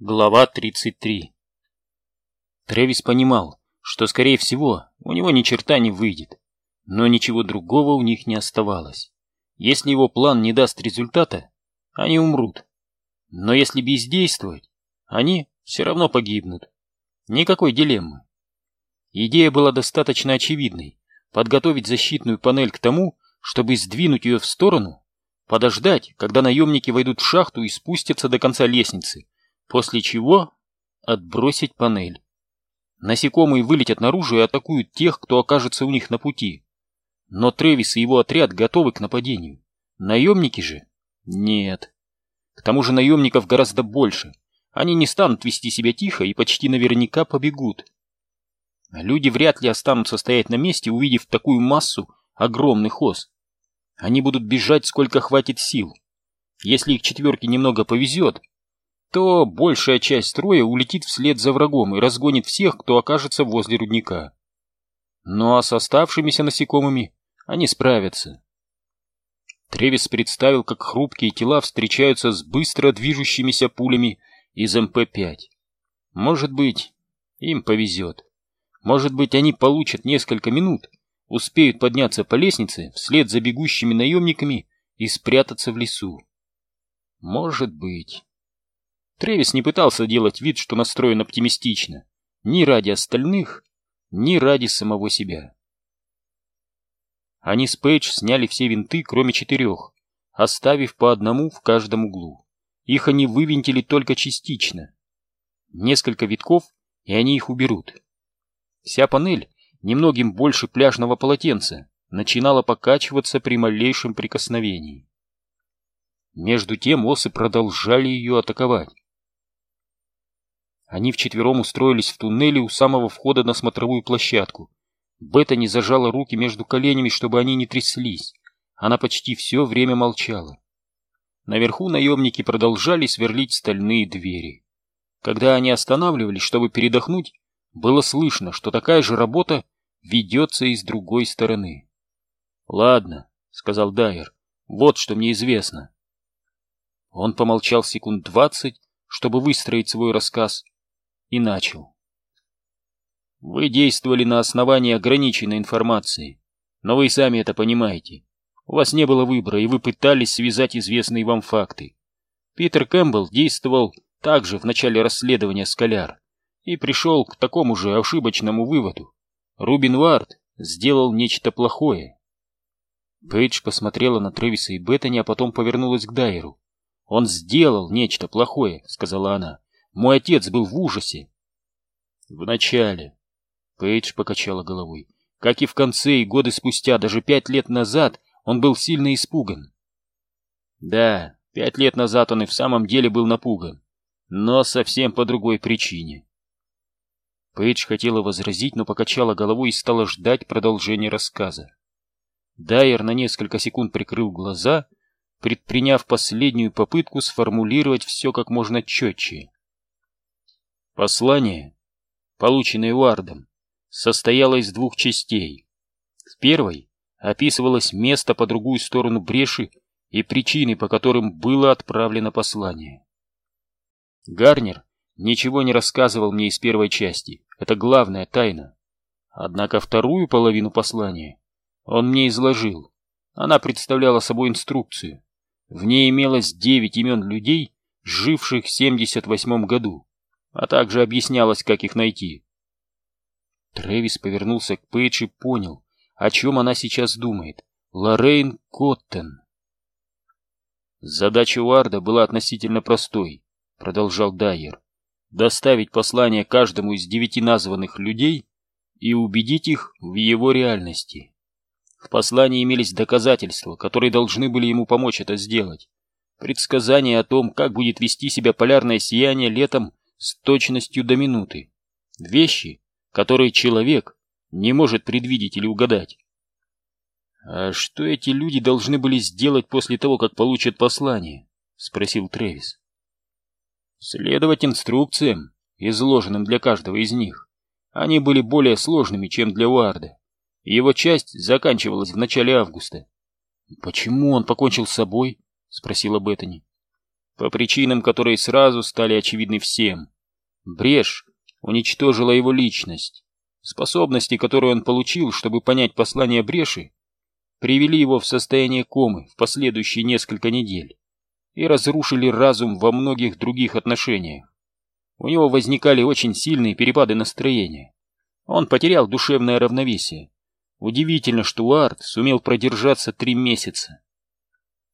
Глава 33 Трэвис понимал, что, скорее всего, у него ни черта не выйдет, но ничего другого у них не оставалось. Если его план не даст результата, они умрут. Но если бездействовать, они все равно погибнут. Никакой дилеммы. Идея была достаточно очевидной — подготовить защитную панель к тому, чтобы сдвинуть ее в сторону, подождать, когда наемники войдут в шахту и спустятся до конца лестницы, после чего отбросить панель. Насекомые вылетят наружу и атакуют тех, кто окажется у них на пути. Но Трэвис и его отряд готовы к нападению. Наемники же? Нет. К тому же наемников гораздо больше. Они не станут вести себя тихо и почти наверняка побегут. Люди вряд ли останутся стоять на месте, увидев такую массу огромных ос. Они будут бежать, сколько хватит сил. Если их четверке немного повезет, то большая часть строя улетит вслед за врагом и разгонит всех, кто окажется возле рудника. Ну а с оставшимися насекомыми они справятся. Тревис представил, как хрупкие тела встречаются с быстро движущимися пулями из МП-5. Может быть, им повезет. Может быть, они получат несколько минут, успеют подняться по лестнице вслед за бегущими наемниками и спрятаться в лесу. Может быть... Тревис не пытался делать вид, что настроен оптимистично, ни ради остальных, ни ради самого себя. Они с Пейдж сняли все винты, кроме четырех, оставив по одному в каждом углу. Их они вывинтили только частично. Несколько витков, и они их уберут. Вся панель, немногим больше пляжного полотенца, начинала покачиваться при малейшем прикосновении. Между тем осы продолжали ее атаковать. Они вчетвером устроились в туннеле у самого входа на смотровую площадку. Не зажала руки между коленями, чтобы они не тряслись. Она почти все время молчала. Наверху наемники продолжали сверлить стальные двери. Когда они останавливались, чтобы передохнуть, было слышно, что такая же работа ведется и с другой стороны. — Ладно, — сказал Дайер, — вот что мне известно. Он помолчал секунд двадцать, чтобы выстроить свой рассказ, и начал. Вы действовали на основании ограниченной информации, но вы сами это понимаете. У вас не было выбора, и вы пытались связать известные вам факты. Питер Кэмпбелл действовал также в начале расследования «Скаляр» и пришел к такому же ошибочному выводу. Рубин Вард сделал нечто плохое. Пейдж посмотрела на Трэвиса и Беттани, а потом повернулась к Дайеру. «Он сделал нечто плохое», — сказала она. Мой отец был в ужасе. В начале. Пейдж покачала головой. Как и в конце и годы спустя, даже пять лет назад, он был сильно испуган. Да, пять лет назад он и в самом деле был напуган, но совсем по другой причине. Пейдж хотела возразить, но покачала головой и стала ждать продолжения рассказа. Дайер на несколько секунд прикрыл глаза, предприняв последнюю попытку сформулировать все как можно четче. Послание, полученное Уардом, состояло из двух частей. В первой описывалось место по другую сторону бреши и причины, по которым было отправлено послание. Гарнер ничего не рассказывал мне из первой части, это главная тайна. Однако вторую половину послания он мне изложил. Она представляла собой инструкцию. В ней имелось девять имен людей, живших в 78 году а также объяснялось, как их найти. Трэвис повернулся к Пейдж и понял, о чем она сейчас думает. Лоррейн Коттен. Задача Уарда была относительно простой, продолжал Дайер. Доставить послание каждому из девяти названных людей и убедить их в его реальности. В послании имелись доказательства, которые должны были ему помочь это сделать. Предсказание о том, как будет вести себя полярное сияние летом с точностью до минуты. Вещи, которые человек не может предвидеть или угадать. «А что эти люди должны были сделать после того, как получат послание?» — спросил Трэвис. «Следовать инструкциям, изложенным для каждого из них. Они были более сложными, чем для Уарда. Его часть заканчивалась в начале августа». «Почему он покончил с собой?» — спросила Беттани. по причинам, которые сразу стали очевидны всем. Брешь уничтожила его личность. Способности, которые он получил, чтобы понять послание Бреши, привели его в состояние комы в последующие несколько недель и разрушили разум во многих других отношениях. У него возникали очень сильные перепады настроения. Он потерял душевное равновесие. Удивительно, что Уарт сумел продержаться три месяца.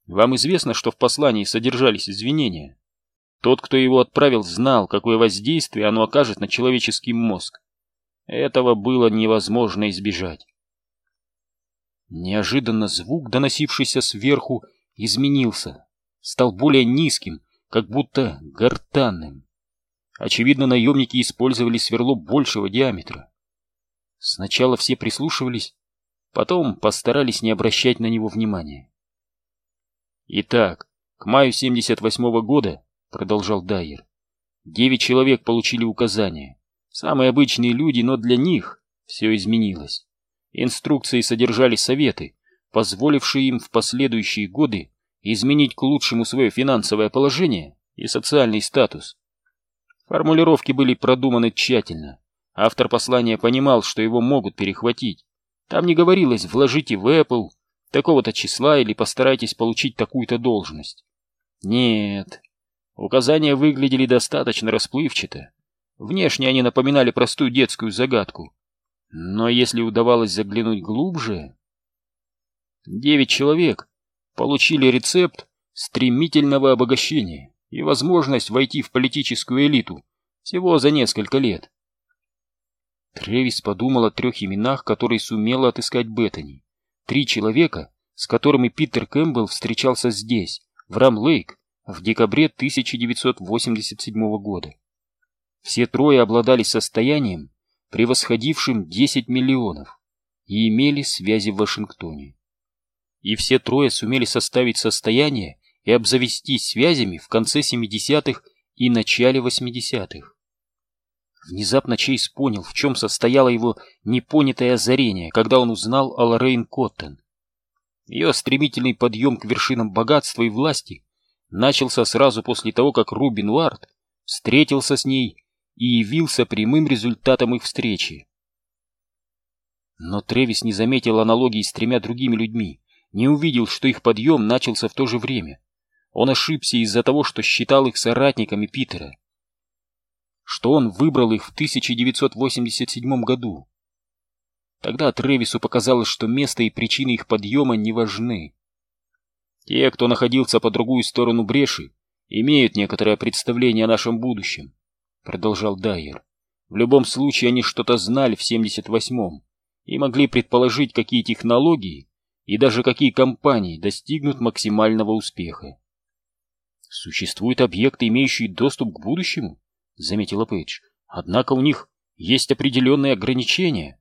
Вам известно, что в послании содержались извинения? Тот, кто его отправил, знал, какое воздействие оно окажет на человеческий мозг. Этого было невозможно избежать. Неожиданно звук, доносившийся сверху, изменился, стал более низким, как будто гортанным. Очевидно, наемники использовали сверло большего диаметра. Сначала все прислушивались, потом постарались не обращать на него внимания. Итак, к маю 78 -го года, продолжал Дайер, девять человек получили указания. Самые обычные люди, но для них все изменилось. Инструкции содержали советы, позволившие им в последующие годы изменить к лучшему свое финансовое положение и социальный статус. Формулировки были продуманы тщательно. Автор послания понимал, что его могут перехватить. Там не говорилось «вложите в Apple», такого-то числа или постарайтесь получить такую-то должность. Нет, указания выглядели достаточно расплывчато. Внешне они напоминали простую детскую загадку. Но если удавалось заглянуть глубже... Девять человек получили рецепт стремительного обогащения и возможность войти в политическую элиту всего за несколько лет. Тревис подумал о трех именах, которые сумела отыскать Беттани. Три человека, с которыми Питер Кэмпбелл встречался здесь, в Рам-Лейк, в декабре 1987 года. Все трое обладали состоянием, превосходившим 10 миллионов, и имели связи в Вашингтоне. И все трое сумели составить состояние и обзавестись связями в конце 70-х и начале 80-х. Внезапно Чейз понял, в чем состояло его непонятое озарение, когда он узнал о Лоррейн Коттен. Ее стремительный подъем к вершинам богатства и власти начался сразу после того, как Рубин Уарт встретился с ней и явился прямым результатом их встречи. Но Тревис не заметил аналогии с тремя другими людьми, не увидел, что их подъем начался в то же время. Он ошибся из-за того, что считал их соратниками Питера. Что он выбрал их в 1987 году. Тогда Тревису показалось, что место и причины их подъема не важны. Те, кто находился по другую сторону бреши, имеют некоторое представление о нашем будущем. — продолжал Дайер. «В любом случае они что-то знали в 78-м и могли предположить, какие технологии и даже какие компании достигнут максимального успеха». «Существуют объекты, имеющие доступ к будущему», — заметила Пейдж. «Однако у них есть определенные ограничения».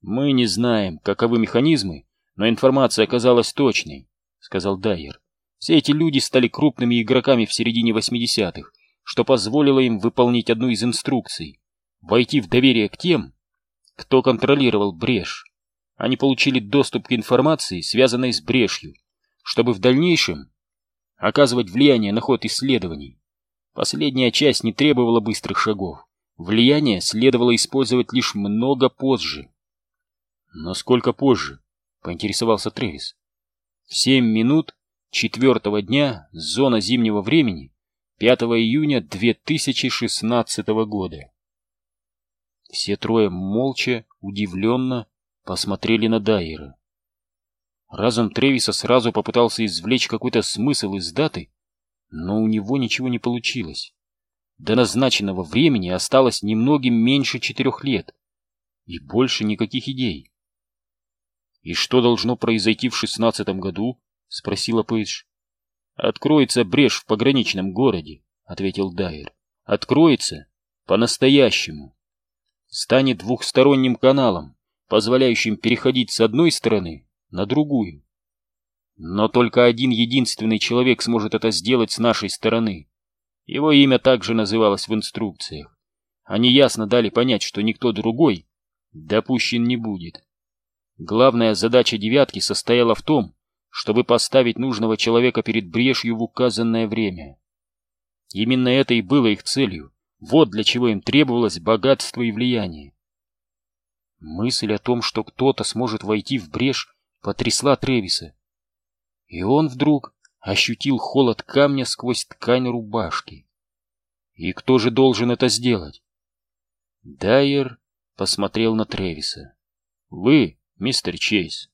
«Мы не знаем, каковы механизмы, но информация оказалась точной», — сказал Дайер. «Все эти люди стали крупными игроками в середине 80-х что позволило им выполнить одну из инструкций — войти в доверие к тем, кто контролировал брешь. Они получили доступ к информации, связанной с брешью, чтобы в дальнейшем оказывать влияние на ход исследований. Последняя часть не требовала быстрых шагов. Влияние следовало использовать лишь много позже. Но сколько позже? Поинтересовался Тревис. В семь минут четвертого дня зона зимнего времени 5 июня 2016 года. Все трое молча, удивленно посмотрели на Дайера. Разум Тревиса сразу попытался извлечь какой-то смысл из даты, но у него ничего не получилось. До назначенного времени осталось немногим меньше четырех лет, и больше никаких идей. «И что должно произойти в шестнадцатом году?» — спросила Пейдж. «Откроется брешь в пограничном городе», — ответил Дайер. «Откроется по-настоящему. Станет двухсторонним каналом, позволяющим переходить с одной стороны на другую. Но только один единственный человек сможет это сделать с нашей стороны. Его имя также называлось в инструкциях. Они ясно дали понять, что никто другой допущен не будет. Главная задача «девятки» состояла в том, чтобы поставить нужного человека перед брешью в указанное время. Именно это и было их целью. Вот для чего им требовалось богатство и влияние. Мысль о том, что кто-то сможет войти в брешь, потрясла Тревиса. И он вдруг ощутил холод камня сквозь ткань рубашки. И кто же должен это сделать? Дайер посмотрел на Тревиса. «Вы, мистер Чейз».